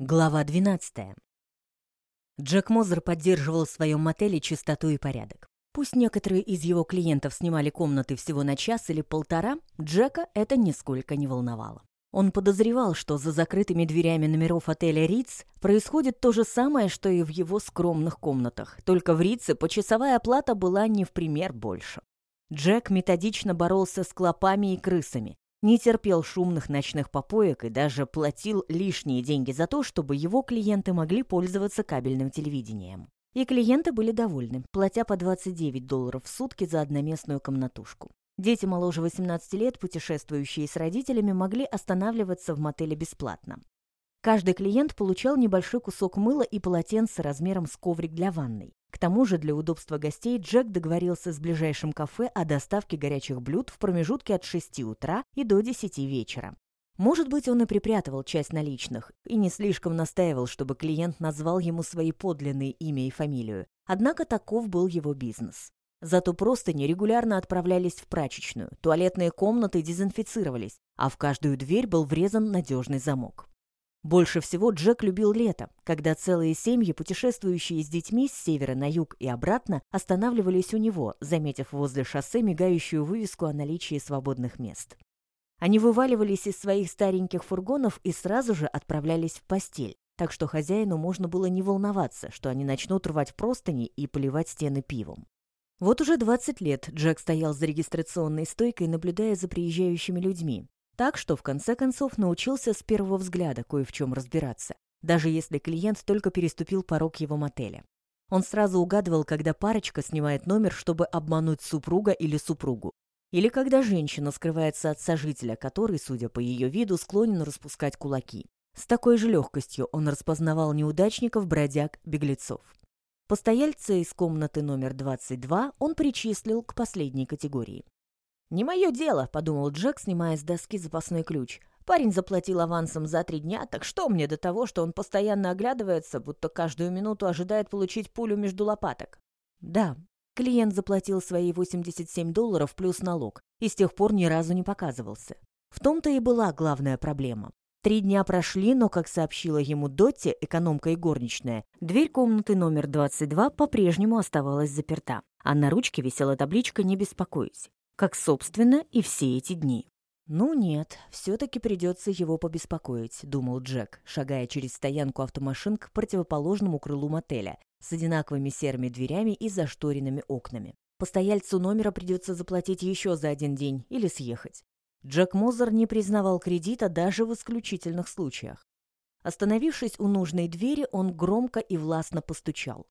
Глава 12. Джек Мозер поддерживал в своем мотеле чистоту и порядок. Пусть некоторые из его клиентов снимали комнаты всего на час или полтора, Джека это нисколько не волновало. Он подозревал, что за закрытыми дверями номеров отеля «Риц» происходит то же самое, что и в его скромных комнатах, только в «Рице» почасовая оплата была не в пример больше. Джек методично боролся с клопами и крысами, не терпел шумных ночных попоек и даже платил лишние деньги за то, чтобы его клиенты могли пользоваться кабельным телевидением. И клиенты были довольны, платя по 29 долларов в сутки за одноместную комнатушку. Дети моложе 18 лет, путешествующие с родителями, могли останавливаться в мотеле бесплатно. Каждый клиент получал небольшой кусок мыла и полотенце размером с коврик для ванной. К тому же для удобства гостей Джек договорился с ближайшим кафе о доставке горячих блюд в промежутке от 6 утра и до 10 вечера. Может быть, он и припрятывал часть наличных и не слишком настаивал, чтобы клиент назвал ему свои подлинные имя и фамилию. Однако таков был его бизнес. Зато просто нерегулярно отправлялись в прачечную, туалетные комнаты дезинфицировались, а в каждую дверь был врезан надежный замок. Больше всего Джек любил лето, когда целые семьи, путешествующие с детьми с севера на юг и обратно, останавливались у него, заметив возле шоссе мигающую вывеску о наличии свободных мест. Они вываливались из своих стареньких фургонов и сразу же отправлялись в постель, так что хозяину можно было не волноваться, что они начнут рвать простыни и поливать стены пивом. Вот уже 20 лет Джек стоял за регистрационной стойкой, наблюдая за приезжающими людьми, так что, в конце концов, научился с первого взгляда кое в чем разбираться, даже если клиент только переступил порог его мотеля. Он сразу угадывал, когда парочка снимает номер, чтобы обмануть супруга или супругу. Или когда женщина скрывается от сожителя, который, судя по ее виду, склонен распускать кулаки. С такой же легкостью он распознавал неудачников, бродяг, беглецов. Постояльца из комнаты номер 22 он причислил к последней категории. «Не мое дело», — подумал Джек, снимая с доски запасной ключ. «Парень заплатил авансом за три дня, так что мне до того, что он постоянно оглядывается, будто каждую минуту ожидает получить пулю между лопаток?» «Да». Клиент заплатил свои 87 долларов плюс налог и с тех пор ни разу не показывался. В том-то и была главная проблема. Три дня прошли, но, как сообщила ему Дотти, экономка и горничная, дверь комнаты номер 22 по-прежнему оставалась заперта, а на ручке висела табличка «Не беспокойтесь» как, собственно, и все эти дни. «Ну нет, все-таки придется его побеспокоить», — думал Джек, шагая через стоянку автомашин к противоположному крылу мотеля с одинаковыми серыми дверями и зашторенными окнами. Постояльцу номера придется заплатить еще за один день или съехать. Джек Мозер не признавал кредита даже в исключительных случаях. Остановившись у нужной двери, он громко и властно постучал.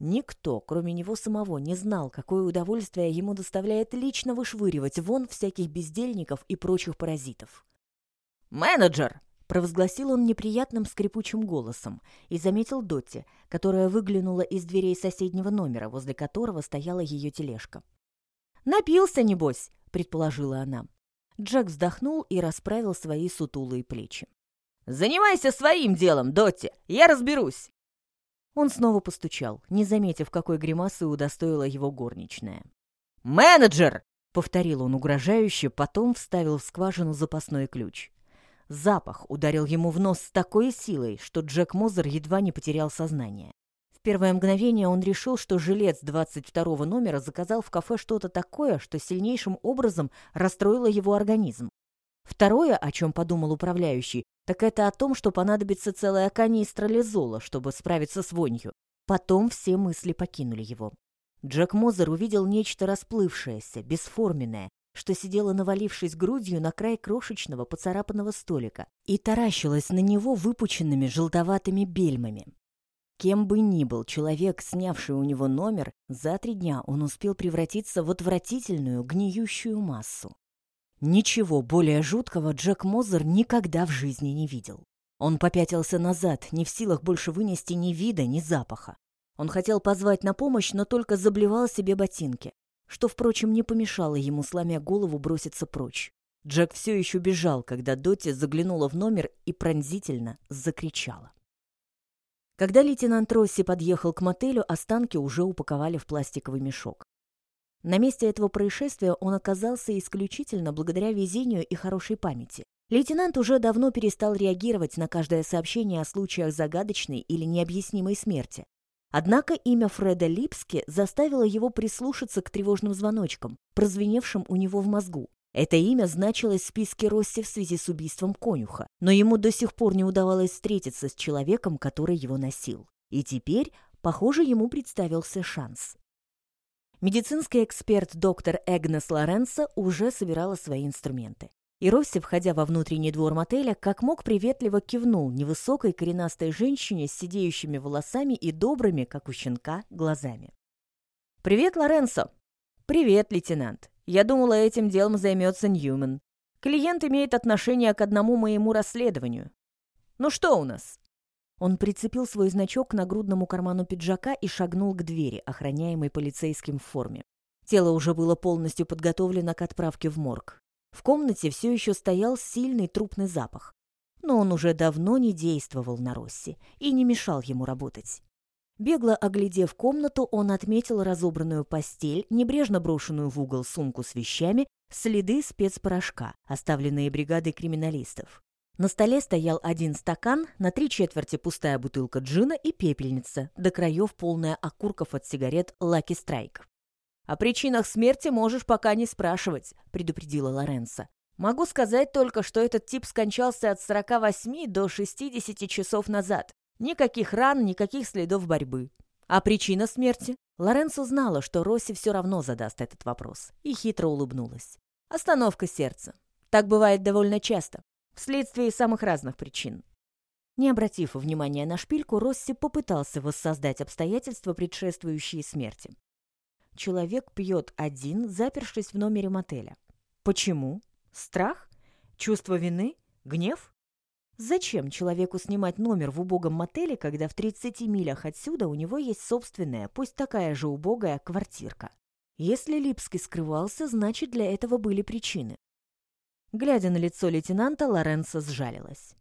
Никто, кроме него самого, не знал, какое удовольствие ему доставляет лично вышвыривать вон всяких бездельников и прочих паразитов. «Менеджер!» — провозгласил он неприятным скрипучим голосом и заметил Дотти, которая выглянула из дверей соседнего номера, возле которого стояла ее тележка. «Напился, небось!» — предположила она. Джек вздохнул и расправил свои сутулые плечи. «Занимайся своим делом, Дотти! Я разберусь!» Он снова постучал, не заметив, какой гримасы удостоила его горничная. «Менеджер!» — повторил он угрожающе, потом вставил в скважину запасной ключ. Запах ударил ему в нос с такой силой, что Джек Мозер едва не потерял сознание. В первое мгновение он решил, что жилец 22 номера заказал в кафе что-то такое, что сильнейшим образом расстроило его организм. Второе, о чем подумал управляющий, так это о том, что понадобится целая канистра лизола, чтобы справиться с вонью. Потом все мысли покинули его. Джек Мозер увидел нечто расплывшееся, бесформенное, что сидело навалившись грудью на край крошечного поцарапанного столика и таращилось на него выпученными желтоватыми бельмами. Кем бы ни был человек, снявший у него номер, за три дня он успел превратиться в отвратительную гниющую массу. Ничего более жуткого Джек Мозер никогда в жизни не видел. Он попятился назад, не в силах больше вынести ни вида, ни запаха. Он хотел позвать на помощь, но только заблевал себе ботинки, что, впрочем, не помешало ему, сломя голову, броситься прочь. Джек все еще бежал, когда Доти заглянула в номер и пронзительно закричала. Когда лейтенант Росси подъехал к мотелю, останки уже упаковали в пластиковый мешок. На месте этого происшествия он оказался исключительно благодаря везению и хорошей памяти. Лейтенант уже давно перестал реагировать на каждое сообщение о случаях загадочной или необъяснимой смерти. Однако имя Фреда Липски заставило его прислушаться к тревожным звоночкам, прозвеневшим у него в мозгу. Это имя значилось в списке Росси в связи с убийством конюха, но ему до сих пор не удавалось встретиться с человеком, который его носил. И теперь, похоже, ему представился шанс. Медицинский эксперт доктор Эгнес Лоренцо уже собирала свои инструменты. И Росси, входя во внутренний двор мотеля, как мог приветливо кивнул невысокой коренастой женщине с сидеющими волосами и добрыми, как у щенка, глазами. «Привет, Лоренцо!» «Привет, лейтенант. Я думала, этим делом займется Ньюман. Клиент имеет отношение к одному моему расследованию. Ну что у нас?» Он прицепил свой значок к нагрудному карману пиджака и шагнул к двери, охраняемой полицейским в форме. Тело уже было полностью подготовлено к отправке в морг. В комнате все еще стоял сильный трупный запах. Но он уже давно не действовал на Росси и не мешал ему работать. Бегло оглядев комнату, он отметил разобранную постель, небрежно брошенную в угол сумку с вещами, следы спецпорошка, оставленные бригадой криминалистов. На столе стоял один стакан, на три четверти пустая бутылка джина и пепельница, до краев полная окурков от сигарет «Лаки Страйк». «О причинах смерти можешь пока не спрашивать», — предупредила Лоренса. «Могу сказать только, что этот тип скончался от 48 до 60 часов назад. Никаких ран, никаких следов борьбы. А причина смерти?» Лоренцо знала, что Росси все равно задаст этот вопрос, и хитро улыбнулась. «Остановка сердца. Так бывает довольно часто, вследствие самых разных причин. Не обратив внимания на шпильку, Росси попытался воссоздать обстоятельства, предшествующие смерти. Человек пьет один, запершись в номере мотеля. Почему? Страх? Чувство вины? Гнев? Зачем человеку снимать номер в убогом мотеле, когда в 30 милях отсюда у него есть собственная, пусть такая же убогая, квартирка? Если Липский скрывался, значит, для этого были причины. Глядя на лицо лейтенанта, Лоренцо сжалилась.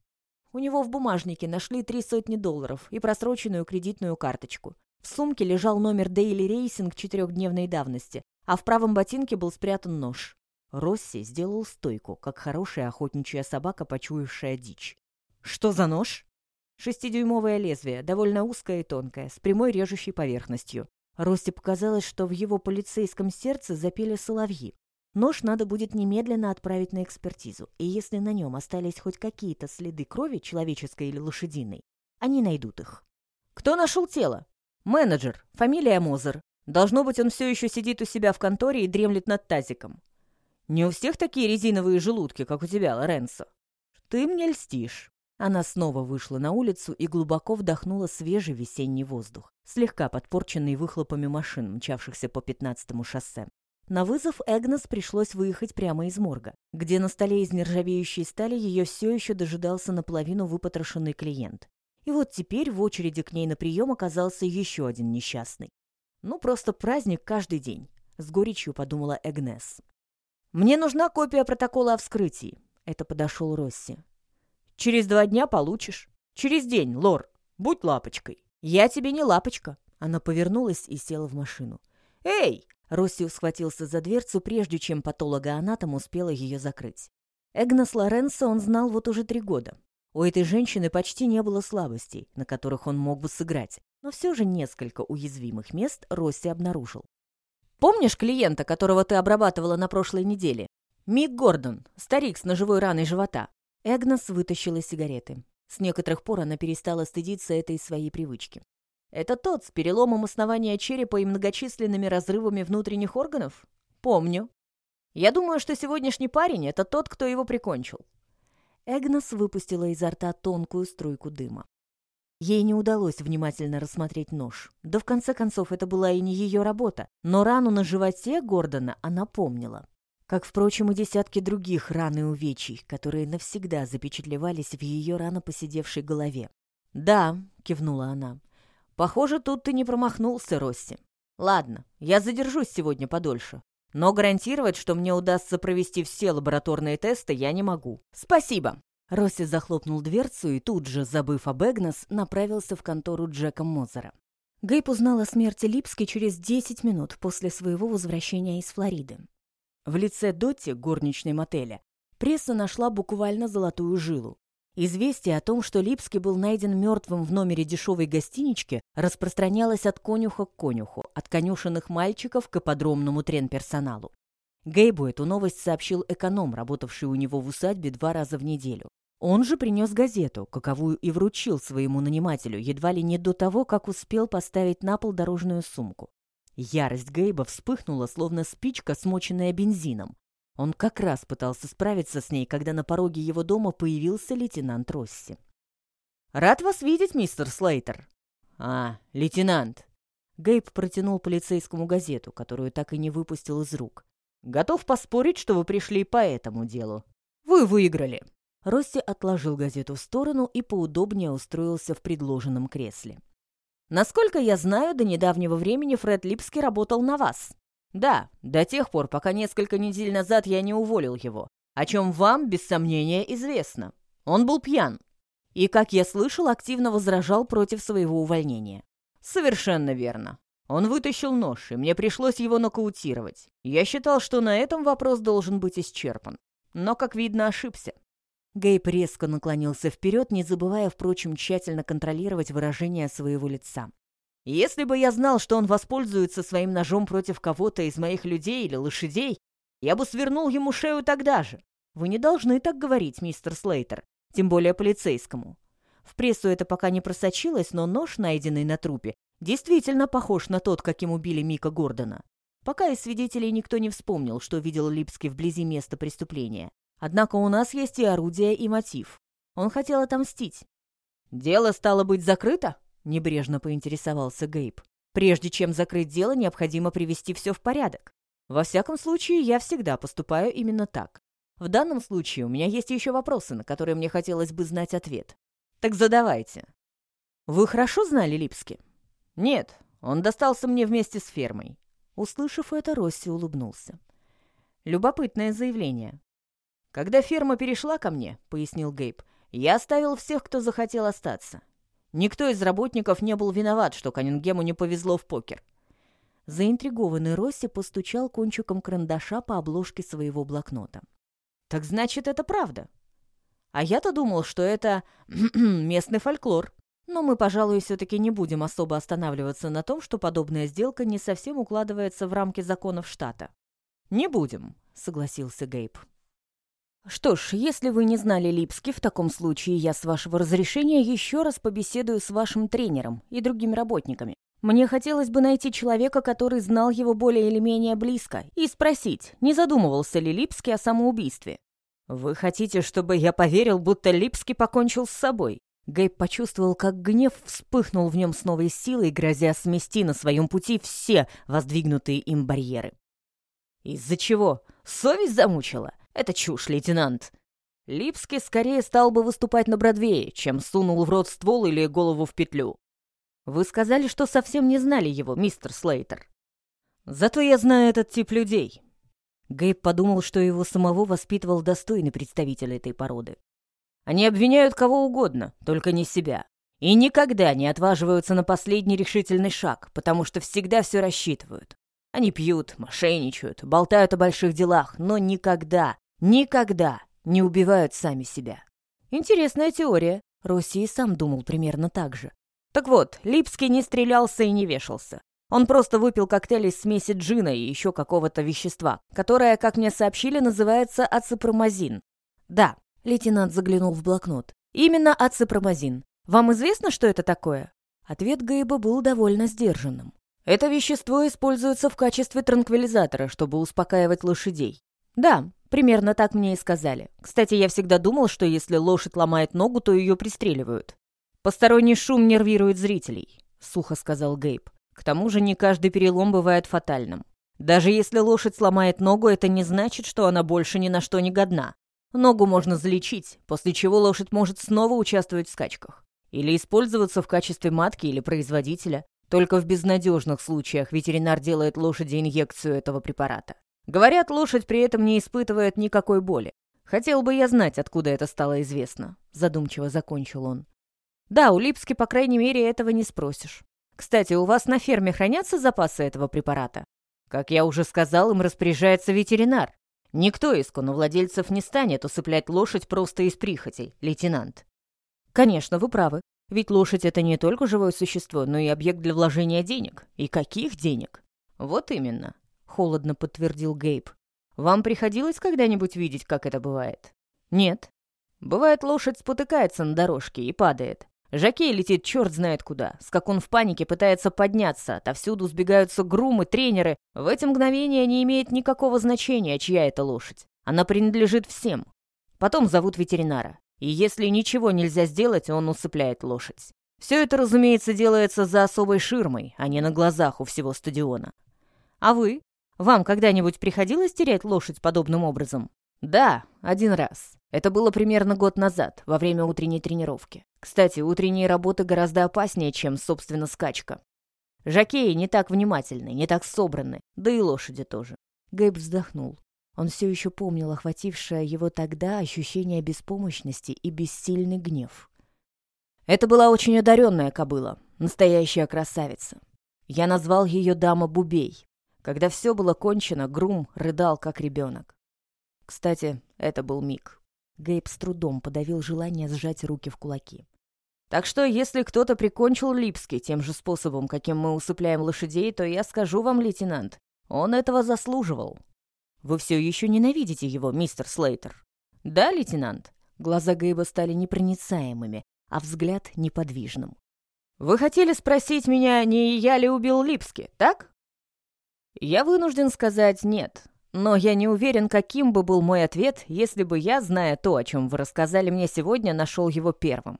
У него в бумажнике нашли три сотни долларов и просроченную кредитную карточку. В сумке лежал номер Daily Racing четырехдневной давности, а в правом ботинке был спрятан нож. Росси сделал стойку, как хорошая охотничья собака, почуявшая дичь. «Что за нож?» Шестидюймовое лезвие, довольно узкое и тонкое, с прямой режущей поверхностью. Росси показалось, что в его полицейском сердце запели соловьи. Нож надо будет немедленно отправить на экспертизу, и если на нем остались хоть какие-то следы крови, человеческой или лошадиной, они найдут их. «Кто нашел тело?» «Менеджер. Фамилия Мозер. Должно быть, он все еще сидит у себя в конторе и дремлет над тазиком. Не у всех такие резиновые желудки, как у тебя, Лоренцо. Ты мне льстишь». Она снова вышла на улицу и глубоко вдохнула свежий весенний воздух, слегка подпорченный выхлопами машин, мчавшихся по 15-му шоссе. На вызов Эгнес пришлось выехать прямо из морга, где на столе из нержавеющей стали ее все еще дожидался наполовину выпотрошенный клиент. И вот теперь в очереди к ней на прием оказался еще один несчастный. Ну, просто праздник каждый день, с горечью подумала Эгнес. «Мне нужна копия протокола о вскрытии», — это подошел Росси. «Через два дня получишь. Через день, Лор. Будь лапочкой». «Я тебе не лапочка». Она повернулась и села в машину. «Эй!» Росси схватился за дверцу, прежде чем патологоанатом успела ее закрыть. Эгнес Лоренцо он знал вот уже три года. У этой женщины почти не было слабостей, на которых он мог бы сыграть, но все же несколько уязвимых мест Росси обнаружил. «Помнишь клиента, которого ты обрабатывала на прошлой неделе? Мик Гордон, старик с ножевой раной живота». Эгнес вытащила сигареты. С некоторых пор она перестала стыдиться этой своей привычки. «Это тот с переломом основания черепа и многочисленными разрывами внутренних органов?» «Помню. Я думаю, что сегодняшний парень — это тот, кто его прикончил. Эгнес выпустила изо рта тонкую струйку дыма. Ей не удалось внимательно рассмотреть нож. Да в конце концов, это была и не ее работа. Но рану на животе Гордона она помнила. Как, впрочем, и десятки других ран и увечий, которые навсегда запечатлевались в ее рано посидевшей голове. «Да», — кивнула она, — «похоже, тут ты не промахнулся, Росси. Ладно, я задержусь сегодня подольше. Но гарантировать, что мне удастся провести все лабораторные тесты, я не могу. Спасибо!» Росси захлопнул дверцу и тут же, забыв об Эгнес, направился в контору Джека Мозера. Гейб узнал о смерти Липски через 10 минут после своего возвращения из Флориды. В лице Дотти, горничной мотеля, Пресса нашла буквально золотую жилу. Известие о том, что Липский был найден мертвым в номере дешевой гостинички, распространялось от конюха к конюху, от конюшенных мальчиков к ипподромному тренперсоналу. Гейбу эту новость сообщил эконом, работавший у него в усадьбе два раза в неделю. Он же принес газету, каковую и вручил своему нанимателю, едва ли не до того, как успел поставить на пол дорожную сумку. Ярость Гейба вспыхнула, словно спичка, смоченная бензином. Он как раз пытался справиться с ней, когда на пороге его дома появился лейтенант Росси. «Рад вас видеть, мистер Слейтер». «А, лейтенант». Гейб протянул полицейскому газету, которую так и не выпустил из рук. «Готов поспорить, что вы пришли по этому делу. Вы выиграли». Росси отложил газету в сторону и поудобнее устроился в предложенном кресле. «Насколько я знаю, до недавнего времени Фред Липский работал на вас». «Да, до тех пор, пока несколько недель назад я не уволил его, о чем вам, без сомнения, известно. Он был пьян. И, как я слышал, активно возражал против своего увольнения». «Совершенно верно. Он вытащил нож, и мне пришлось его нокаутировать. Я считал, что на этом вопрос должен быть исчерпан. Но, как видно, ошибся. Гейб резко наклонился вперед, не забывая, впрочем, тщательно контролировать выражение своего лица. «Если бы я знал, что он воспользуется своим ножом против кого-то из моих людей или лошадей, я бы свернул ему шею тогда же. Вы не должны так говорить, мистер Слейтер, тем более полицейскому. В прессу это пока не просочилось, но нож, найденный на трупе, действительно похож на тот, каким убили Мика Гордона. Пока из свидетелей никто не вспомнил, что видел Липский вблизи места преступления. Однако у нас есть и орудие, и мотив. Он хотел отомстить. «Дело стало быть закрыто?» — небрежно поинтересовался Гейб. «Прежде чем закрыть дело, необходимо привести все в порядок. Во всяком случае, я всегда поступаю именно так. В данном случае у меня есть еще вопросы, на которые мне хотелось бы знать ответ. Так задавайте. Вы хорошо знали Липски? Нет, он достался мне вместе с фермой. Услышав это, Росси улыбнулся. Любопытное заявление. «Когда ферма перешла ко мне», — пояснил Гейб, — «я оставил всех, кто захотел остаться. Никто из работников не был виноват, что Каннингему не повезло в покер». Заинтригованный Росси постучал кончиком карандаша по обложке своего блокнота. «Так значит, это правда. А я-то думал, что это местный фольклор. Но мы, пожалуй, все-таки не будем особо останавливаться на том, что подобная сделка не совсем укладывается в рамки законов штата». «Не будем», — согласился Гейб. «Что ж, если вы не знали Липски, в таком случае я, с вашего разрешения, еще раз побеседую с вашим тренером и другими работниками. Мне хотелось бы найти человека, который знал его более или менее близко, и спросить, не задумывался ли Липский о самоубийстве. «Вы хотите, чтобы я поверил, будто Липский покончил с собой?» Гейб почувствовал, как гнев вспыхнул в нем с новой силой, грозя смести на своем пути все воздвигнутые им барьеры. «Из-за чего? Совесть замучила? Это чушь, лейтенант. Липский скорее стал бы выступать на Бродвее, чем сунул в рот ствол или голову в петлю. Вы сказали, что совсем не знали его, мистер Слейтер. Зато я знаю этот тип людей. Гейб подумал, что его самого воспитывал достойный представитель этой породы. Они обвиняют кого угодно, только не себя. И никогда не отваживаются на последний решительный шаг, потому что всегда все рассчитывают. Они пьют, мошенничают, болтают о больших делах, но никогда, Никогда не убивают сами себя. Интересная теория. Росси и сам думал примерно так же. Так вот, Липский не стрелялся и не вешался. Он просто выпил коктейль из смеси джина и еще какого-то вещества, которое, как мне сообщили, называется аципромазин. Да, лейтенант заглянул в блокнот. Именно аципромазин. Вам известно, что это такое? Ответ Гейба был довольно сдержанным. Это вещество используется в качестве транквилизатора, чтобы успокаивать лошадей. Да, Примерно так мне и сказали. Кстати, я всегда думал, что если лошадь ломает ногу, то ее пристреливают. «Посторонний шум нервирует зрителей», — сухо сказал Гейб. «К тому же не каждый перелом бывает фатальным. Даже если лошадь сломает ногу, это не значит, что она больше ни на что не годна. Ногу можно залечить, после чего лошадь может снова участвовать в скачках. Или использоваться в качестве матки или производителя. Только в безнадежных случаях ветеринар делает лошади инъекцию этого препарата. Говорят, лошадь при этом не испытывает никакой боли. Хотел бы я знать, откуда это стало известно. Задумчиво закончил он. Да, у Липски, по крайней мере, этого не спросишь. Кстати, у вас на ферме хранятся запасы этого препарата? Как я уже сказал, им распоряжается ветеринар. Никто из коновладельцев не станет усыплять лошадь просто из прихотей, лейтенант. Конечно, вы правы. Ведь лошадь — это не только живое существо, но и объект для вложения денег. И каких денег? Вот именно, — холодно подтвердил Гейб. Вам приходилось когда-нибудь видеть, как это бывает? Нет. Бывает, лошадь спотыкается на дорожке и падает. Жакей летит черт знает куда. Скакун в панике пытается подняться. Отовсюду сбегаются грумы, тренеры. В эти мгновения не имеет никакого значения, чья это лошадь. Она принадлежит всем. Потом зовут ветеринара. И если ничего нельзя сделать, он усыпляет лошадь. Все это, разумеется, делается за особой ширмой, а не на глазах у всего стадиона. А вы? Вам когда-нибудь приходилось терять лошадь подобным образом? Да, один раз. Это было примерно год назад, во время утренней тренировки. Кстати, утренние работы гораздо опаснее, чем, собственно, скачка. Жакеи не так внимательны, не так собраны, да и лошади тоже. Гейб вздохнул. Он все еще помнил охватившее его тогда ощущение беспомощности и бессильный гнев. Это была очень одаренная кобыла, настоящая красавица. Я назвал ее дама Бубей. Когда все было кончено, Грум рыдал, как ребенок. Кстати, это был миг. Гейб с трудом подавил желание сжать руки в кулаки. Так что, если кто-то прикончил Липский тем же способом, каким мы усыпляем лошадей, то я скажу вам, лейтенант, он этого заслуживал. Вы все еще ненавидите его, мистер Слейтер?» «Да, лейтенант?» Глаза Гейба стали непроницаемыми, а взгляд неподвижным. «Вы хотели спросить меня, не я ли убил Липски, так?» «Я вынужден сказать нет, но я не уверен, каким бы был мой ответ, если бы я, зная то, о чем вы рассказали мне сегодня, нашел его первым.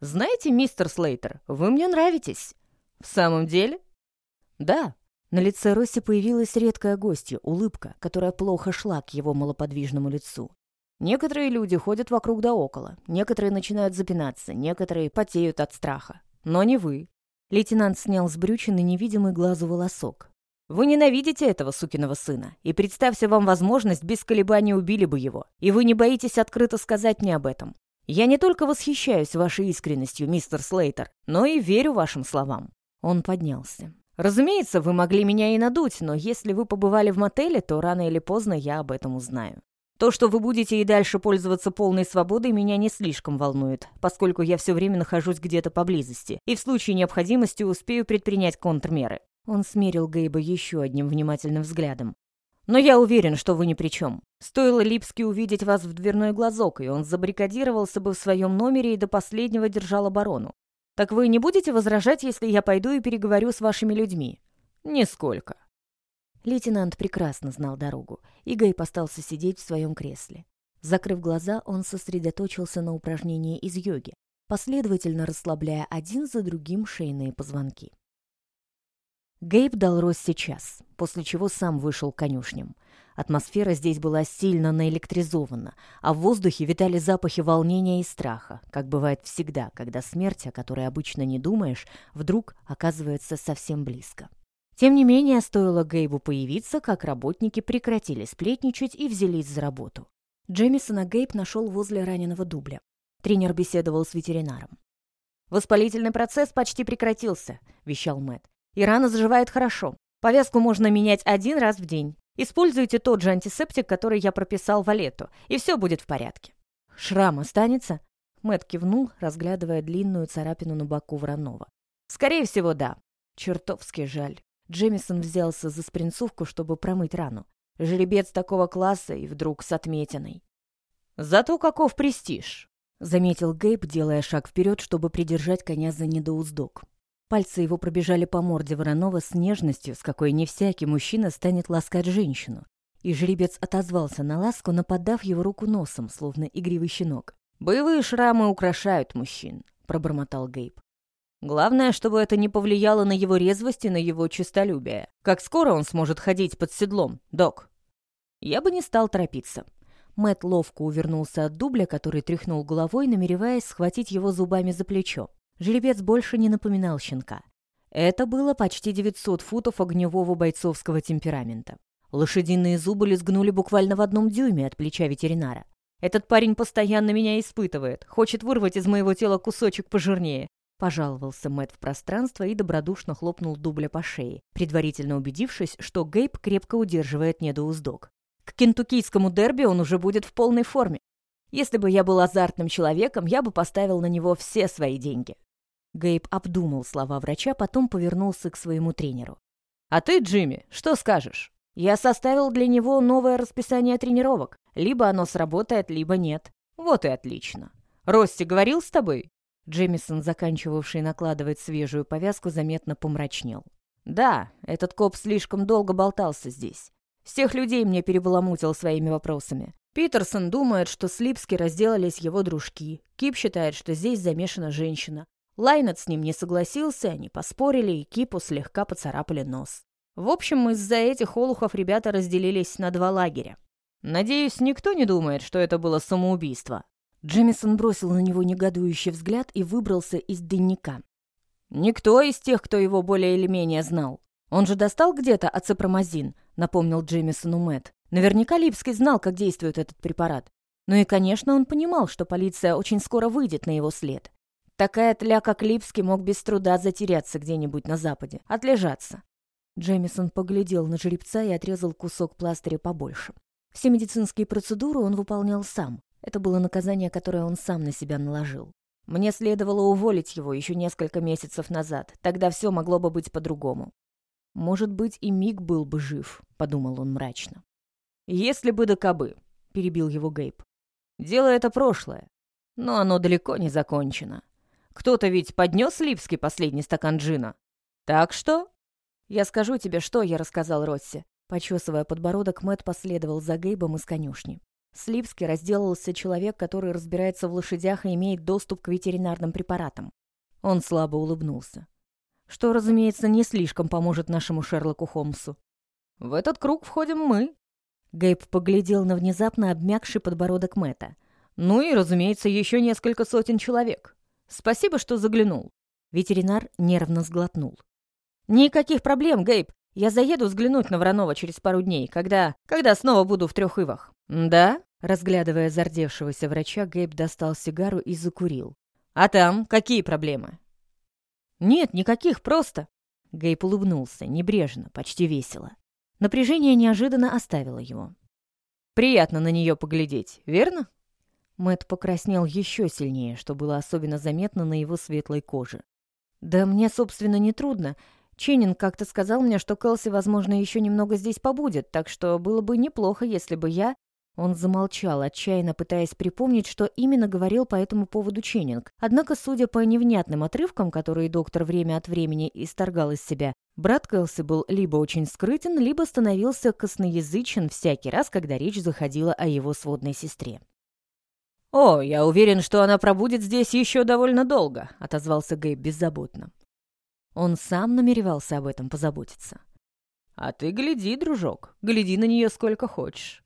Знаете, мистер Слейтер, вы мне нравитесь. В самом деле?» «Да», на лице Росси появилась редкая гостья, улыбка, которая плохо шла к его малоподвижному лицу. Некоторые люди ходят вокруг да около, некоторые начинают запинаться, некоторые потеют от страха. Но не вы. Лейтенант снял с брючины невидимый глазу волосок. Вы ненавидите этого сукиного сына, и представьте вам возможность, без колебаний убили бы его, и вы не боитесь открыто сказать мне об этом. Я не только восхищаюсь вашей искренностью, мистер Слейтер, но и верю вашим словам. Он поднялся. Разумеется, вы могли меня и надуть, но если вы побывали в мотеле, то рано или поздно я об этом узнаю. То, что вы будете и дальше пользоваться полной свободой, меня не слишком волнует, поскольку я все время нахожусь где-то поблизости и в случае необходимости успею предпринять контрмеры. Он смерил Гейба еще одним внимательным взглядом. Но я уверен, что вы ни при чем. Стоило Липски увидеть вас в дверной глазок, и он забаррикадировался бы в своем номере и до последнего держал оборону. Так вы не будете возражать, если я пойду и переговорю с вашими людьми? Нисколько. Лейтенант прекрасно знал дорогу, и Гейб остался сидеть в своем кресле. Закрыв глаза, он сосредоточился на упражнении из йоги, последовательно расслабляя один за другим шейные позвонки. Гейб дал Росси час, после чего сам вышел к конюшням. Атмосфера здесь была сильно наэлектризована, а в воздухе витали запахи волнения и страха, как бывает всегда, когда смерть, о которой обычно не думаешь, вдруг оказывается совсем близко. Тем не менее, стоило Гейбу появиться, как работники прекратили сплетничать и взялись за работу. Джемисона Гейб нашел возле раненого дубля. Тренер беседовал с ветеринаром. «Воспалительный процесс почти прекратился», — вещал Мэтт. И рана заживает хорошо. Повязку можно менять один раз в день. Используйте тот же антисептик, который я прописал Валету, и все будет в порядке. Шрам останется? Мэт кивнул, разглядывая длинную царапину на боку Воронова. Скорее всего, да. Чертовски жаль. Джемисон взялся за спринцовку, чтобы промыть рану. Жеребец такого класса и вдруг с отметиной. «Зато каков престиж!» — заметил Гейб, делая шаг вперед, чтобы придержать коня за недоуздок. Пальцы его пробежали по морде Воронова с нежностью, с какой не всякий мужчина станет ласкать женщину. И жеребец отозвался на ласку, нападав его руку носом, словно игривый щенок. «Боевые шрамы украшают мужчин», — пробормотал Гейб. «Главное, чтобы это не повлияло на его резвость и на его честолюбие. Как скоро он сможет ходить под седлом, док?» Я бы не стал торопиться. Мэт ловко увернулся от дубля, который тряхнул головой, намереваясь схватить его зубами за плечо. Жеребец больше не напоминал щенка. Это было почти 900 футов огневого бойцовского темперамента. Лошадиные зубы лизгнули буквально в одном дюйме от плеча ветеринара. «Этот парень постоянно меня испытывает, хочет вырвать из моего тела кусочек пожирнее», Пожаловался Мэтт в пространство и добродушно хлопнул дубля по шее, предварительно убедившись, что Гейб крепко удерживает недоуздок. К кентуккийскому дерби он уже будет в полной форме. Если бы я был азартным человеком, я бы поставил на него все свои деньги. Гейб обдумал слова врача, потом повернулся к своему тренеру. «А ты, Джимми, что скажешь? Я составил для него новое расписание тренировок. Либо оно сработает, либо нет. Вот и отлично. Рости говорил с тобой?» Джемисон, заканчивавший накладывать свежую повязку, заметно помрачнел. «Да, этот коп слишком долго болтался здесь. Всех людей мне перебаламутил своими вопросами. Питерсон думает, что с Липски разделались его дружки. Кип считает, что здесь замешана женщина. Лайнет с ним не согласился, они поспорили, и Кипу слегка поцарапали нос. В общем, из-за этих олухов ребята разделились на два лагеря. Надеюсь, никто не думает, что это было самоубийство. Джемисон бросил на него негодующий взгляд и выбрался из дневника. «Никто из тех, кто его более или менее знал. Он же достал где-то ацепромазин», — напомнил Джемисону Мэтт. «Наверняка Липский знал, как действует этот препарат. Ну и, конечно, он понимал, что полиция очень скоро выйдет на его след. Такая тля, как Липский, мог без труда затеряться где-нибудь на западе, отлежаться». Джемисон поглядел на жеребца и отрезал кусок пластыря побольше. Все медицинские процедуры он выполнял сам. Это было наказание, которое он сам на себя наложил. Мне следовало уволить его еще несколько месяцев назад. Тогда все могло бы быть по-другому. Может быть, и Миг был бы жив, подумал он мрачно. Если бы да кабы, перебил его Гейб. Дело это прошлое, но оно далеко не закончено. Кто-то ведь поднес Липский последний стакан джина. Так что... Я скажу тебе, что я рассказал Росси. Почесывая подбородок, Мэт последовал за Гейбом из конюшни. Слипски разделался человек, который разбирается в лошадях и имеет доступ к ветеринарным препаратам. Он слабо улыбнулся. Что, разумеется, не слишком поможет нашему Шерлоку Холмсу. В этот круг входим мы. Гейб поглядел на внезапно обмякший подбородок Мэта. Ну и, разумеется, еще несколько сотен человек. Спасибо, что заглянул. Ветеринар нервно сглотнул. Никаких проблем, Гейб. Я заеду взглянуть на Воронова через пару дней, когда... когда снова буду в трех ивах. Да? Разглядывая зардевшегося врача, Гейб достал сигару и закурил. «А там какие проблемы?» «Нет, никаких, просто...» Гейб улыбнулся, небрежно, почти весело. Напряжение неожиданно оставило его. «Приятно на нее поглядеть, верно?» Мэт покраснел еще сильнее, что было особенно заметно на его светлой коже. «Да мне, собственно, не трудно. Ченнинг как-то сказал мне, что Кэлси, возможно, еще немного здесь побудет, так что было бы неплохо, если бы я он замолчал, отчаянно пытаясь припомнить, что именно говорил по этому поводу Ченнинг. Однако, судя по невнятным отрывкам, которые доктор время от времени исторгал из себя, брат Кэлси был либо очень скрытен, либо становился косноязычен всякий раз, когда речь заходила о его сводной сестре. «О, я уверен, что она пробудет здесь еще довольно долго», — отозвался Гейб беззаботно. Он сам намеревался об этом позаботиться. «А ты гляди, дружок, гляди на нее сколько хочешь.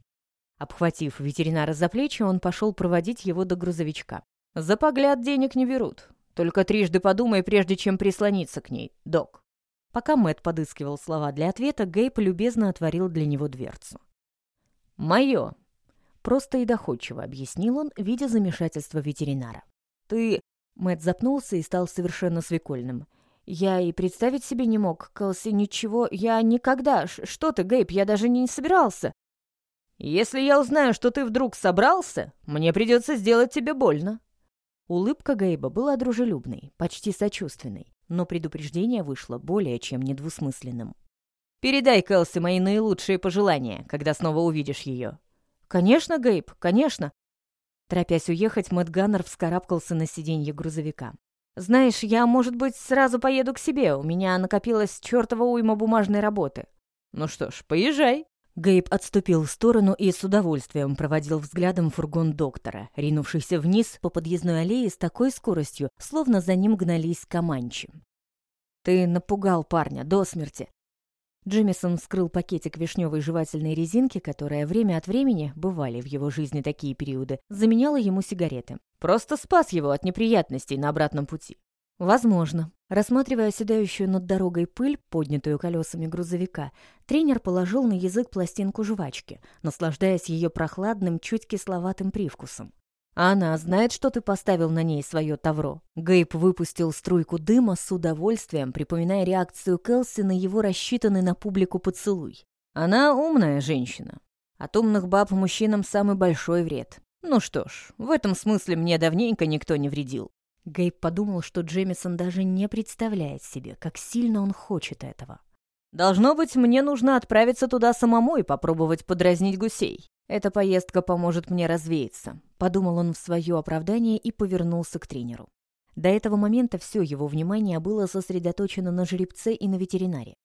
Обхватив ветеринара за плечи, он пошел проводить его до грузовичка. «За погляд денег не берут. Только трижды подумай, прежде чем прислониться к ней, док». Пока Мэт подыскивал слова для ответа, Гейб любезно отворил для него дверцу. «Мое!» — просто и доходчиво объяснил он, видя замешательство ветеринара. «Ты...» — Мэт запнулся и стал совершенно свекольным. «Я и представить себе не мог, Кэлси, ничего, я никогда... Что ты, Гейб, я даже не собирался!» «Если я узнаю, что ты вдруг собрался, мне придется сделать тебе больно». Улыбка Гейба была дружелюбной, почти сочувственной, но предупреждение вышло более чем недвусмысленным. «Передай Кэлси мои наилучшие пожелания, когда снова увидишь ее». «Конечно, Гейб, конечно». Торопясь уехать, Мэтт Ганнер вскарабкался на сиденье грузовика. «Знаешь, я, может быть, сразу поеду к себе. У меня накопилась чертова уйма бумажной работы». «Ну что ж, поезжай». Гейб отступил в сторону и с удовольствием проводил взглядом фургон доктора, ринувшийся вниз по подъездной аллее с такой скоростью, словно за ним гнались команчи. «Ты напугал парня до смерти!» Джемисон вскрыл пакетик вишневой жевательной резинки, которая время от времени, бывали в его жизни такие периоды, заменяла ему сигареты. Просто спас его от неприятностей на обратном пути. Возможно. Рассматривая оседающую над дорогой пыль, поднятую колесами грузовика, тренер положил на язык пластинку жвачки, наслаждаясь ее прохладным, чуть кисловатым привкусом. А она знает, что ты поставил на ней свое тавро. Гейб выпустил струйку дыма с удовольствием, припоминая реакцию Келси на его рассчитанный на публику поцелуй. Она умная женщина. От умных баб мужчинам самый большой вред. Ну что ж, в этом смысле мне давненько никто не вредил. Гейб подумал, что Джемисон даже не представляет себе, как сильно он хочет этого. «Должно быть, мне нужно отправиться туда самому и попробовать подразнить гусей. Эта поездка поможет мне развеяться», — подумал он в свое оправдание и повернулся к тренеру. До этого момента все его внимание было сосредоточено на жеребце и на ветеринаре.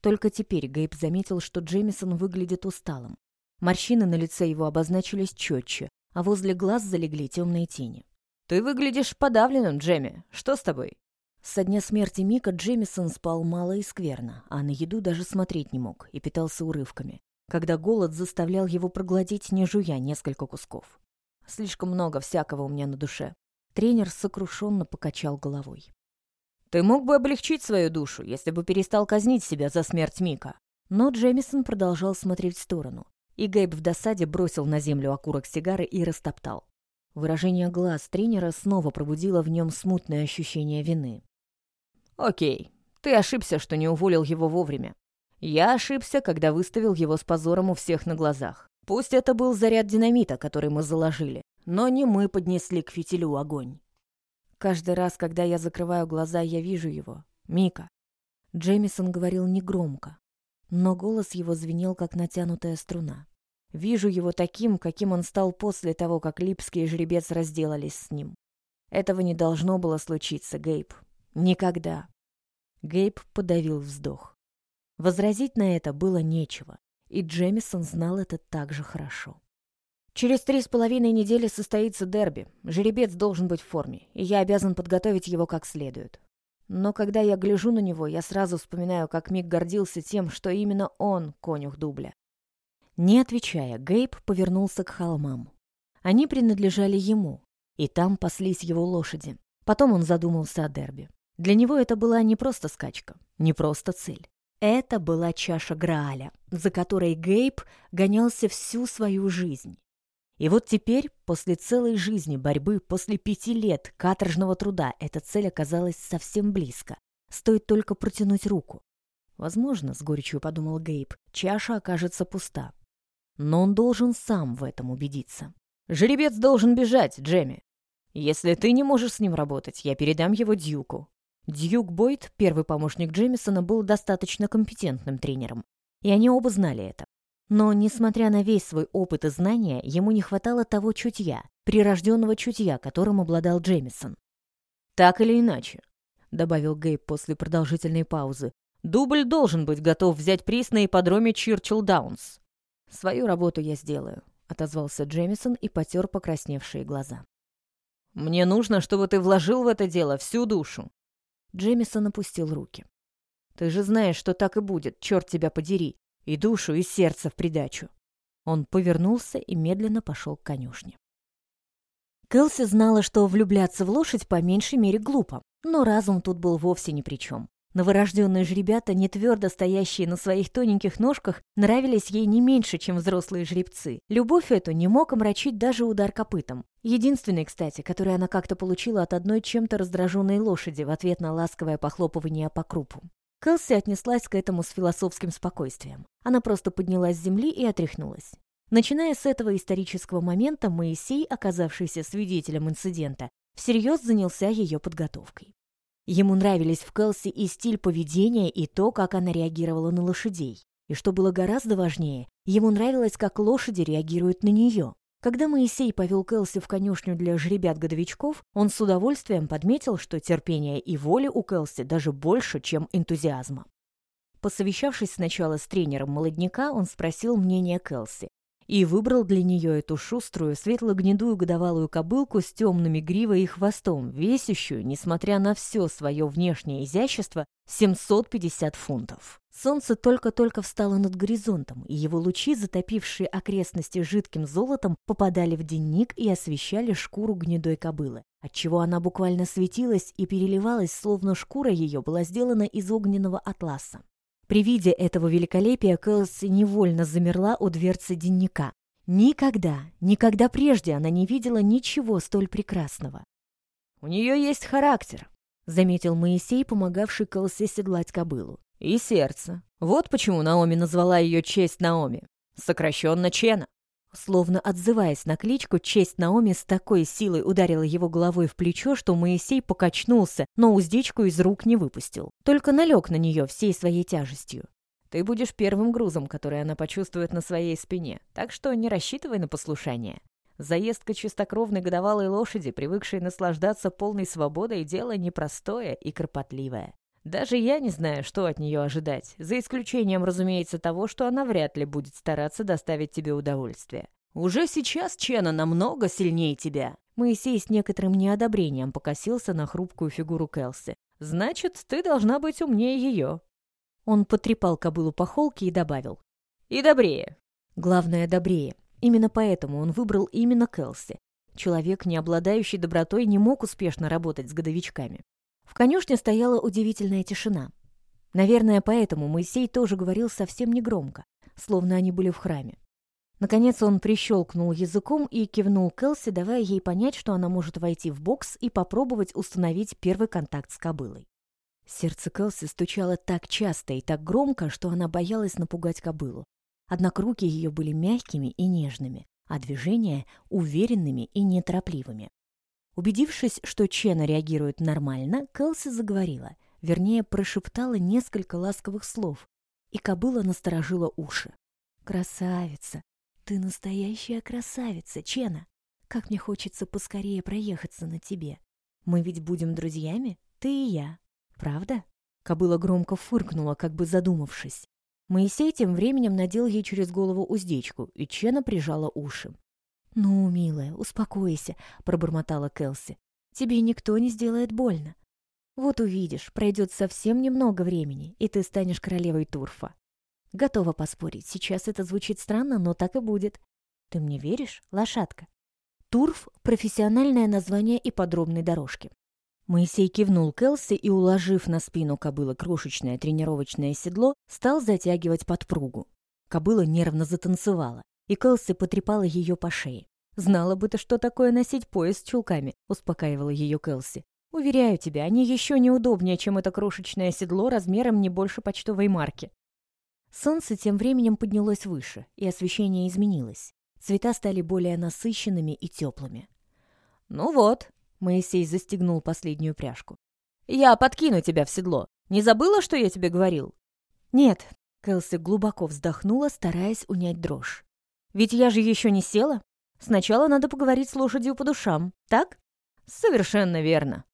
Только теперь Гейб заметил, что Джемисон выглядит усталым. Морщины на лице его обозначились четче, а возле глаз залегли темные тени. «Ты выглядишь подавленным, Джемми. Что с тобой?» Со дня смерти Мика Джемисон спал мало и скверно, а на еду даже смотреть не мог и питался урывками, когда голод заставлял его проглотить, не жуя несколько кусков. Слишком много всякого у меня на душе. Тренер сокрушенно покачал головой. «Ты мог бы облегчить свою душу, если бы перестал казнить себя за смерть Мика». Но Джемисон продолжал смотреть в сторону, и Гейб в досаде бросил на землю окурок сигары и растоптал. Выражение глаз тренера снова пробудило в нем смутное ощущение вины. «Окей, ты ошибся, что не уволил его вовремя. Я ошибся, когда выставил его с позором у всех на глазах. Пусть это был заряд динамита, который мы заложили, но не мы поднесли к фитилю огонь. Каждый раз, когда я закрываю глаза, я вижу его. Мика. Джеймисон говорил негромко, но голос его звенел, как натянутая струна. Вижу его таким, каким он стал после того, как Липский и Жеребец разделались с ним. Этого не должно было случиться, Гейб. Никогда. Гейб подавил вздох. Возразить на это было нечего, и Джемисон знал это так же хорошо. Через три с половиной недели состоится дерби. Жеребец должен быть в форме, и я обязан подготовить его как следует. Но когда я гляжу на него, я сразу вспоминаю, как Мик гордился тем, что именно он конюх дубля. Не отвечая, Гейб повернулся к холмам. Они принадлежали ему, и там паслись его лошади. Потом он задумался о дерби. Для него это была не просто скачка, не просто цель. Это была чаша Грааля, за которой Гейб гонялся всю свою жизнь. И вот теперь, после целой жизни борьбы, после пяти лет каторжного труда, эта цель оказалась совсем близко. Стоит только протянуть руку. Возможно, с горечью подумал Гейб, чаша окажется пуста но он должен сам в этом убедиться. «Жеребец должен бежать, Джемми. Если ты не можешь с ним работать, я передам его Дьюку». Дьюк Бойд, первый помощник Джемисона, был достаточно компетентным тренером, и они оба знали это. Но, несмотря на весь свой опыт и знания, ему не хватало того чутья, прирожденного чутья, которым обладал Джемисон. «Так или иначе», — добавил Гейб после продолжительной паузы, «дубль должен быть готов взять приз на ипподроме Чирчилл Даунс. «Свою работу я сделаю», — отозвался Джемисон и потер покрасневшие глаза. «Мне нужно, чтобы ты вложил в это дело всю душу». Джемисон опустил руки. «Ты же знаешь, что так и будет, черт тебя подери, и душу, и сердце в придачу». Он повернулся и медленно пошел к конюшне. Кэлси знала, что влюбляться в лошадь по меньшей мере глупо, но разум тут был вовсе ни при чем. Новорожденные жребята, не твердо стоящие на своих тоненьких ножках, нравились ей не меньше, чем взрослые жребцы. Любовь эту не мог омрачить даже удар копытом. Единственный, кстати, который она как-то получила от одной чем-то раздраженной лошади в ответ на ласковое похлопывание по крупу. Кэлси отнеслась к этому с философским спокойствием. Она просто поднялась с земли и отряхнулась. Начиная с этого исторического момента, Моисей, оказавшийся свидетелем инцидента, всерьез занялся ее подготовкой. Ему нравились в Кэлси и стиль поведения, и то, как она реагировала на лошадей. И что было гораздо важнее, ему нравилось, как лошади реагируют на нее. Когда Моисей повел Кэлси в конюшню для жребят-годовичков, он с удовольствием подметил, что терпения и воли у Кэлси даже больше, чем энтузиазма. Посовещавшись сначала с тренером молодняка, он спросил мнение Кэлси и выбрал для нее эту шуструю, светло-гнедую годовалую кобылку с темными гривой и хвостом, весящую, несмотря на все свое внешнее изящество, 750 фунтов. Солнце только-только встало над горизонтом, и его лучи, затопившие окрестности жидким золотом, попадали в денник и освещали шкуру гнедой кобылы, отчего она буквально светилась и переливалась, словно шкура ее была сделана из огненного атласа. При виде этого великолепия Кэлси невольно замерла у дверцы дневника. Никогда, никогда прежде она не видела ничего столь прекрасного. «У нее есть характер», — заметил Моисей, помогавший Кэлси седлать кобылу. «И сердце. Вот почему Наоми назвала ее честь Наоми. сокращенно Чена. Словно отзываясь на кличку, честь Наоми с такой силой ударила его головой в плечо, что Моисей покачнулся, но уздечку из рук не выпустил. Только налег на нее всей своей тяжестью. Ты будешь первым грузом, который она почувствует на своей спине, так что не рассчитывай на послушание. Заездка чистокровной годовалой лошади, привыкшей наслаждаться полной свободой, дело непростое и кропотливое. Даже я не знаю, что от нее ожидать, за исключением, разумеется, того, что она вряд ли будет стараться доставить тебе удовольствие. Уже сейчас Чена намного сильнее тебя. Моисей с некоторым неодобрением покосился на хрупкую фигуру Келси. «Значит, ты должна быть умнее ее». Он потрепал кобылу по холке и добавил. «И добрее». Главное, добрее. Именно поэтому он выбрал именно Келси. Человек, не обладающий добротой, не мог успешно работать с годовичками. В конюшне стояла удивительная тишина. Наверное, поэтому Моисей тоже говорил совсем негромко, словно они были в храме. Наконец он прищелкнул языком и кивнул Келси, давая ей понять, что она может войти в бокс и попробовать установить первый контакт с кобылой. Сердце Келси стучало так часто и так громко, что она боялась напугать кобылу. Однако руки ее были мягкими и нежными, а движения — уверенными и неторопливыми. Убедившись, что Чена реагирует нормально, Кэлси заговорила, вернее, прошептала несколько ласковых слов, и кобыла насторожила уши. «Красавица! Ты настоящая красавица, Чена! Как мне хочется поскорее проехаться на тебе! Мы ведь будем друзьями, ты и я, правда?» Кобыла громко фыркнула, как бы задумавшись. Моисей тем временем надел ей через голову уздечку, и Чена прижала уши. «Ну, милая, успокойся», — пробормотала Келси. «Тебе никто не сделает больно. Вот увидишь, пройдет совсем немного времени, и ты станешь королевой Турфа. Готова поспорить, сейчас это звучит странно, но так и будет. Ты мне веришь, лошадка?» Турф — профессиональное название и подробной дорожки. Моисей кивнул Келси и, уложив на спину кобылы крошечное тренировочное седло, стал затягивать подпругу. Кобыла нервно затанцевала, и Келси потрепала ее по шее. «Знала бы ты, что такое носить пояс с чулками», — успокаивала ее Келси. «Уверяю тебя, они еще неудобнее, чем это крошечное седло размером не больше почтовой марки». Солнце тем временем поднялось выше, и освещение изменилось. Цвета стали более насыщенными и теплыми. «Ну вот», Моисей застегнул последнюю пряжку. «Я подкину тебя в седло. Не забыла, что я тебе говорил?» «Нет», — Кэлси глубоко вздохнула, стараясь унять дрожь. «Ведь я же еще не села. Сначала надо поговорить с лошадью по душам, так?» «Совершенно верно.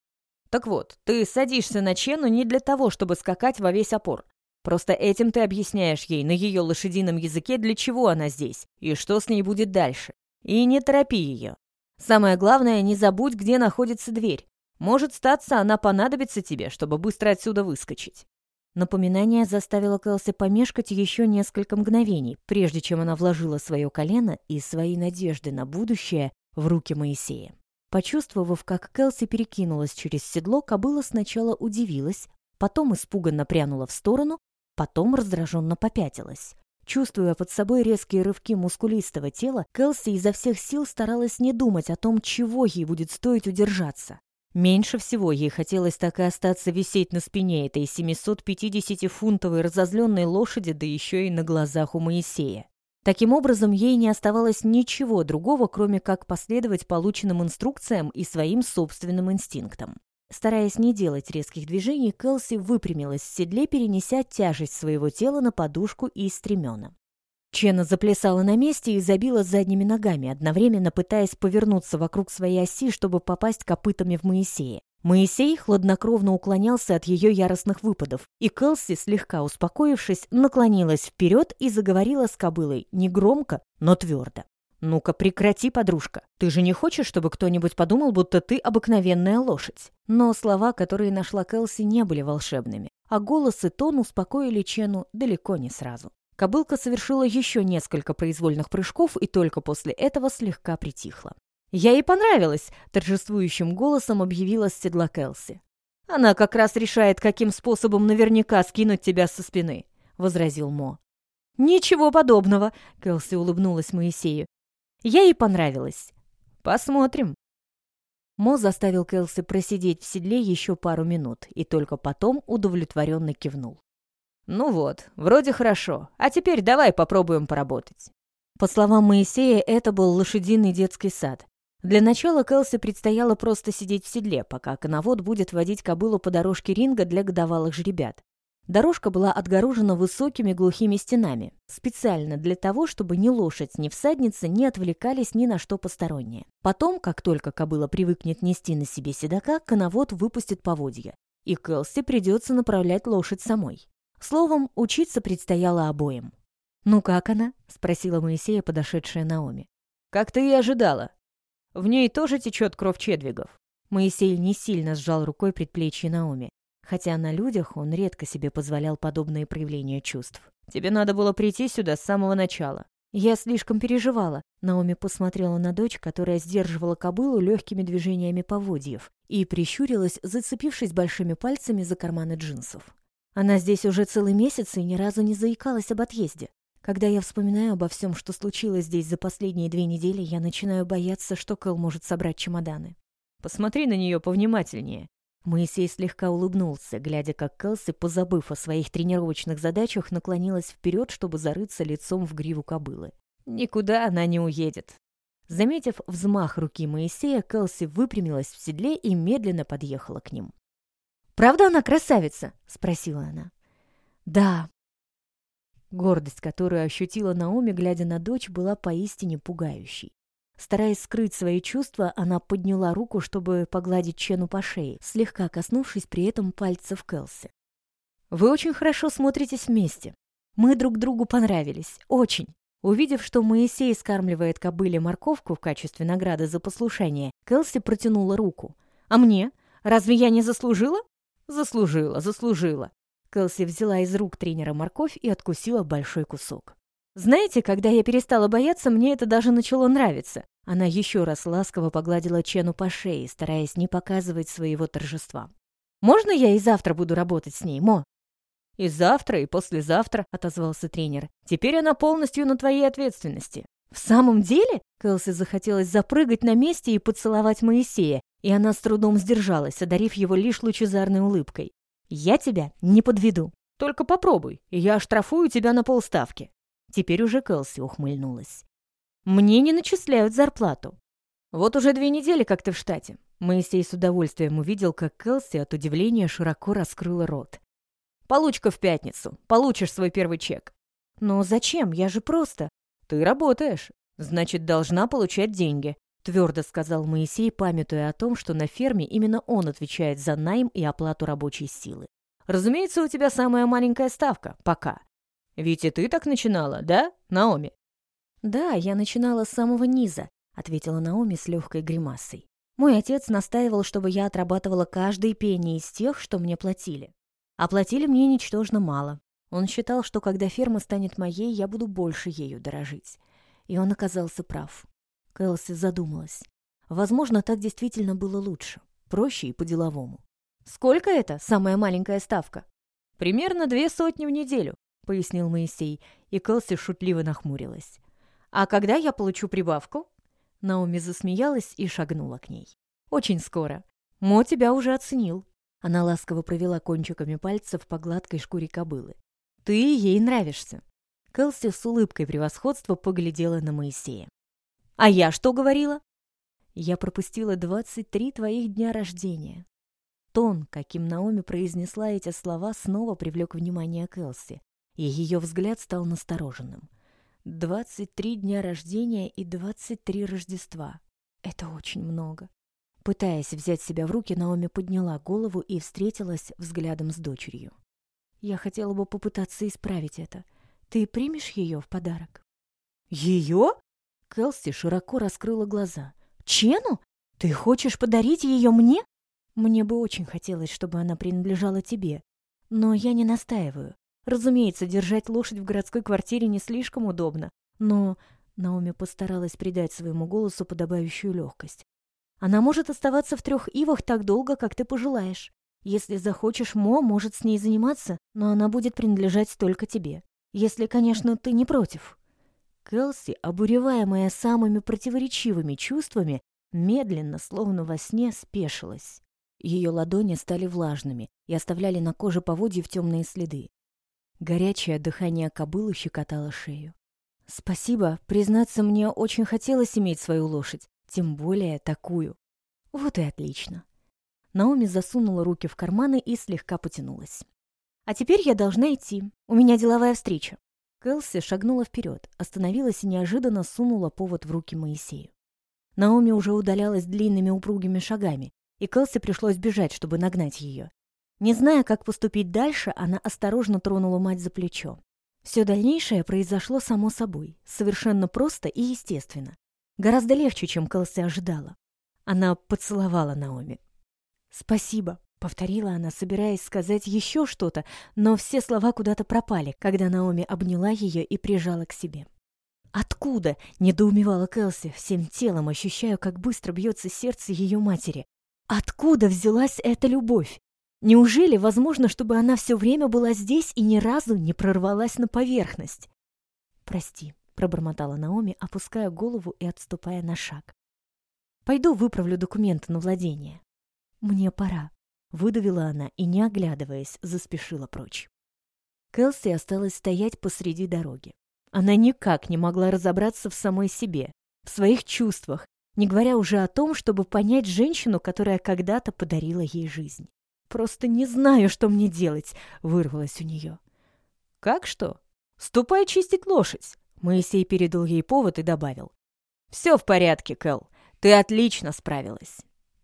Так вот, ты садишься на чену не для того, чтобы скакать во весь опор. Просто этим ты объясняешь ей на ее лошадином языке, для чего она здесь и что с ней будет дальше. И не торопи ее. Самое главное, не забудь, где находится дверь. Может статься, она понадобится тебе, чтобы быстро отсюда выскочить». Напоминание заставило Кэлси помешкать еще несколько мгновений, прежде чем она вложила свое колено и свои надежды на будущее в руки Моисея. Почувствовав, как Кэлси перекинулась через седло, кобыла сначала удивилась, потом испуганно прянула в сторону, потом раздраженно попятилась. Чувствуя под собой резкие рывки мускулистого тела, Келси изо всех сил старалась не думать о том, чего ей будет стоить удержаться. Меньше всего ей хотелось так и остаться висеть на спине этой 750-фунтовой разозленной лошади, да еще и на глазах у Моисея. Таким образом, ей не оставалось ничего другого, кроме как последовать полученным инструкциям и своим собственным инстинктам. Стараясь не делать резких движений, Кэлси выпрямилась в седле, перенеся тяжесть своего тела на подушку и стремена. Чена заплясала на месте и забила задними ногами, одновременно пытаясь повернуться вокруг своей оси, чтобы попасть копытами в Моисея. Моисей хладнокровно уклонялся от ее яростных выпадов, и Кэлси, слегка успокоившись, наклонилась вперед и заговорила с кобылой негромко, но твердо. «Ну-ка, прекрати, подружка. Ты же не хочешь, чтобы кто-нибудь подумал, будто ты обыкновенная лошадь?» Но слова, которые нашла Кэлси, не были волшебными, а голос и тон успокоили Чену далеко не сразу. Кобылка совершила еще несколько произвольных прыжков и только после этого слегка притихла. «Я ей понравилась!» — торжествующим голосом объявила с седла Кэлси. «Она как раз решает, каким способом наверняка скинуть тебя со спины», — возразил Мо. «Ничего подобного», — Кэлси улыбнулась Моисею. Я ей понравилась. Посмотрим. Мо заставил Кэлси просидеть в седле еще пару минут и только потом удовлетворенно кивнул. «Ну вот, вроде хорошо. А теперь давай попробуем поработать». По словам Моисея, это был лошадиный детский сад. Для начала Кэлси предстояло просто сидеть в седле, пока коновод будет водить кобылу по дорожке ринга для годовалых жребят. Дорожка была отгорожена высокими глухими стенами, специально для того, чтобы ни лошадь, ни всадница не отвлекались ни на что постороннее. Потом, как только кобыла привыкнет нести на себе седока, коновод выпустит поводья, и Кэлси придется направлять лошадь самой. Словом, учиться предстояло обоим. «Ну как она?» — спросила Моисея, подошедшая Наоми. «Как ты и ожидала. В ней тоже течет кровь Чедвигов». Моисей не сильно сжал рукой предплечье Наоми хотя на людях он редко себе позволял подобные проявления чувств. «Тебе надо было прийти сюда с самого начала». «Я слишком переживала». Наоми посмотрела на дочь, которая сдерживала кобылу легкими движениями поводьев, и прищурилась, зацепившись большими пальцами за карманы джинсов. Она здесь уже целый месяц и ни разу не заикалась об отъезде. Когда я вспоминаю обо всем, что случилось здесь за последние две недели, я начинаю бояться, что Кэл может собрать чемоданы. «Посмотри на нее повнимательнее», Моисей слегка улыбнулся, глядя, как Келси, позабыв о своих тренировочных задачах, наклонилась вперед, чтобы зарыться лицом в гриву кобылы. «Никуда она не уедет». Заметив взмах руки Моисея, Келси выпрямилась в седле и медленно подъехала к ним. «Правда она красавица?» — спросила она. «Да». Гордость, которую ощутила Наоми, глядя на дочь, была поистине пугающей. Стараясь скрыть свои чувства, она подняла руку, чтобы погладить Чену по шее, слегка коснувшись при этом пальцев Келси. «Вы очень хорошо смотритесь вместе. Мы друг другу понравились. Очень». Увидев, что Моисей скармливает кобыле морковку в качестве награды за послушание, Келси протянула руку. «А мне? Разве я не заслужила?» «Заслужила, заслужила». Келси взяла из рук тренера морковь и откусила большой кусок. Знаете, когда я перестала бояться, мне это даже начало нравиться. Она еще раз ласково погладила Чену по шее, стараясь не показывать своего торжества. «Можно я и завтра буду работать с ней, Мо?» «И завтра, и послезавтра», — отозвался тренер. «Теперь она полностью на твоей ответственности». «В самом деле?» Кэлси захотелось запрыгать на месте и поцеловать Моисея, и она с трудом сдержалась, одарив его лишь лучезарной улыбкой. «Я тебя не подведу». «Только попробуй, я оштрафую тебя на полставки». Теперь уже Кэлси ухмыльнулась. «Мне не начисляют зарплату. Вот уже две недели, как ты в штате». Моисей с удовольствием увидел, как Кэлси от удивления широко раскрыла рот. «Получка в пятницу. Получишь свой первый чек». «Но зачем? Я же просто...» «Ты работаешь. Значит, должна получать деньги», — твердо сказал Моисей, памятуя о том, что на ферме именно он отвечает за найм и оплату рабочей силы. «Разумеется, у тебя самая маленькая ставка. Пока. Ведь и ты так начинала, да, Наоми?» «Да, я начинала с самого низа», — ответила Наоми с легкой гримасой. «Мой отец настаивал, чтобы я отрабатывала каждый пенни из тех, что мне платили. А платили мне ничтожно мало. Он считал, что когда ферма станет моей, я буду больше ею дорожить. И он оказался прав. Кэлси задумалась. Возможно, так действительно было лучше, проще и по-деловому. «Сколько это, самая маленькая ставка?» «Примерно две сотни в неделю. — пояснил Моисей, и Кэлси шутливо нахмурилась. «А когда я получу прибавку?» Наоми засмеялась и шагнула к ней. «Очень скоро. Мо тебя уже оценил». Она ласково провела кончиками пальцев по гладкой шкуре кобылы. «Ты ей нравишься». Кэлси с улыбкой превосходства поглядела на Моисея. «А я что говорила?» «Я пропустила двадцать три твоих дня рождения». Тон, каким Наоми произнесла эти слова, снова привлек внимание Кэлси и ее взгляд стал настороженным. Двадцать три дня рождения и двадцать три Рождества. Это очень много. Пытаясь взять себя в руки, Наоми подняла голову и встретилась взглядом с дочерью. «Я хотела бы попытаться исправить это. Ты примешь ее в подарок?» «Ее?» Келси широко раскрыла глаза. «Чену? Ты хочешь подарить ее мне?» «Мне бы очень хотелось, чтобы она принадлежала тебе. Но я не настаиваю. Разумеется, держать лошадь в городской квартире не слишком удобно, но Наоми постаралась придать своему голосу подобающую легкость. Она может оставаться в трех ивах так долго, как ты пожелаешь. Если захочешь, Мо может с ней заниматься, но она будет принадлежать только тебе. Если, конечно, ты не против. Келси, обуреваемая самыми противоречивыми чувствами, медленно, словно во сне, спешилась. Ее ладони стали влажными и оставляли на коже поводьев темные следы. Горячее дыхание кобылы щекотало шею. «Спасибо. Признаться, мне очень хотелось иметь свою лошадь, тем более такую». «Вот и отлично». Наоми засунула руки в карманы и слегка потянулась. «А теперь я должна идти. У меня деловая встреча». Кэлси шагнула вперед, остановилась и неожиданно сунула повод в руки Моисею. Наоми уже удалялась длинными упругими шагами, и Кэлси пришлось бежать, чтобы нагнать ее. Не зная, как поступить дальше, она осторожно тронула мать за плечо. Все дальнейшее произошло само собой, совершенно просто и естественно. Гораздо легче, чем Кэлси ожидала. Она поцеловала Наоми. «Спасибо», — повторила она, собираясь сказать еще что-то, но все слова куда-то пропали, когда Наоми обняла ее и прижала к себе. «Откуда?» — недоумевала Кэлси, всем телом ощущая, как быстро бьется сердце ее матери. «Откуда взялась эта любовь? Неужели возможно, чтобы она все время была здесь и ни разу не прорвалась на поверхность? «Прости», — пробормотала Наоми, опуская голову и отступая на шаг. «Пойду выправлю документы на владение». «Мне пора», — выдавила она и, не оглядываясь, заспешила прочь. Кэлси осталась стоять посреди дороги. Она никак не могла разобраться в самой себе, в своих чувствах, не говоря уже о том, чтобы понять женщину, которая когда-то подарила ей жизнь. Просто не знаю, что мне делать», — вырвалось у нее. «Как что? Ступай чистить лошадь!» Моисей передал ей повод и добавил. «Все в порядке, Кэл. Ты отлично справилась».